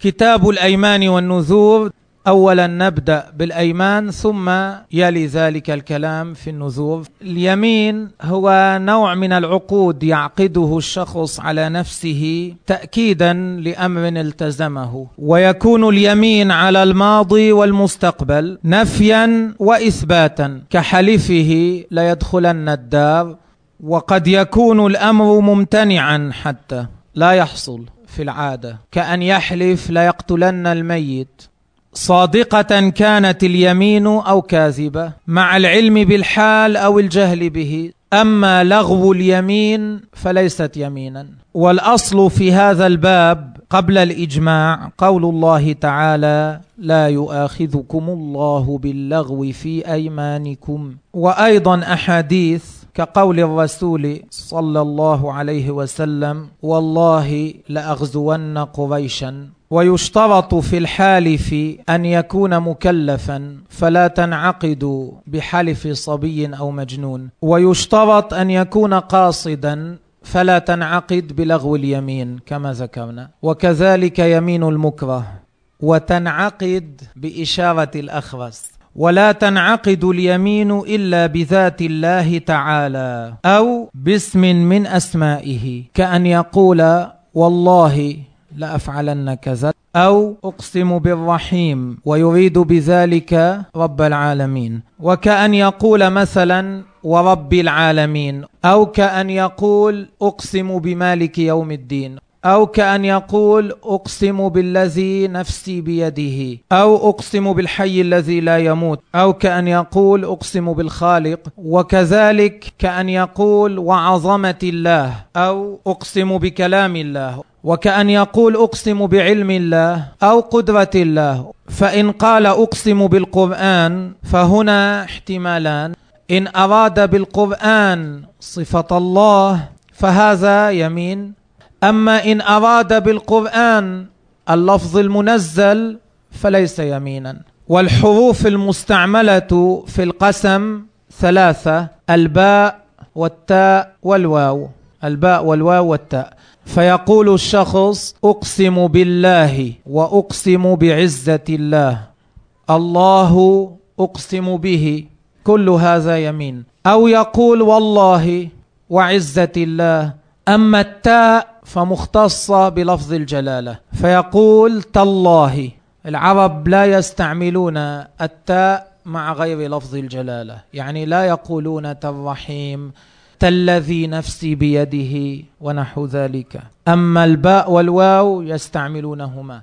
كتاب الأيمان والنذور. اولا نبدأ بالأيمان ثم يلي ذلك الكلام في النذور. اليمين هو نوع من العقود يعقده الشخص على نفسه تاكيدا لأمر التزمه. ويكون اليمين على الماضي والمستقبل نفيا واثباتا. كحلفه ليدخلن الدار. وقد يكون الأمر ممتنعا حتى لا يحصل. في العادة. كأن يحلف ليقتلن الميت. صادقة كانت اليمين أو كاذبة. مع العلم بالحال أو الجهل به. أما لغو اليمين فليست يمينا. والأصل في هذا الباب قبل الإجماع قول الله تعالى لا يؤاخذكم الله باللغو في أيمانكم. وأيضا أحاديث كقول الرسول صلى الله عليه وسلم والله لأغزون قريشا. ويشترط في الحالف أن يكون مكلفا فلا تنعقد بحلف صبي أو مجنون. ويشترط أن يكون قاصدا فلا تنعقد بلغو اليمين كما ذكرنا. وكذلك يمين المكره. وتنعقد بإشارة الأخرس. ولا تنعقد اليمين إلا بذات الله تعالى أو باسم من أسمائه كأن يقول والله لافعلن كذا أو أقسم بالرحيم ويريد بذلك رب العالمين وكأن يقول مثلا ورب العالمين أو كأن يقول أقسم بمالك يوم الدين. أو كأن يقول أقسم بالذي نفسي بيده أو أقسم بالحي الذي لا يموت أو كأن يقول أقسم بالخالق وكذلك كأن يقول وعظمة الله أو أقسم بكلام الله وكأن يقول أقسم بعلم الله أو قدرة الله. فإن قال أقسم بالقرآن فهنا احتمالان. إن أراد بالقرآن صفة الله فهذا يمين. أما إن أراد بالقرآن اللفظ المنزل فليس يمينا. والحروف المستعملة في القسم ثلاثة الباء والتاء والواو. الباء والواو والتاء. فيقول الشخص أقسم بالله وأقسم بعزة الله. الله أقسم به. كل هذا يمين. أو يقول والله وعزة الله. أما التاء فمختصة بلفظ الجلالة. فيقول تالله. العرب لا يستعملون التاء مع غير لفظ الجلالة. يعني لا يقولون تالرحيم تالذي نفسي بيده ونحو ذلك. أما الباء والواو يستعملونهما.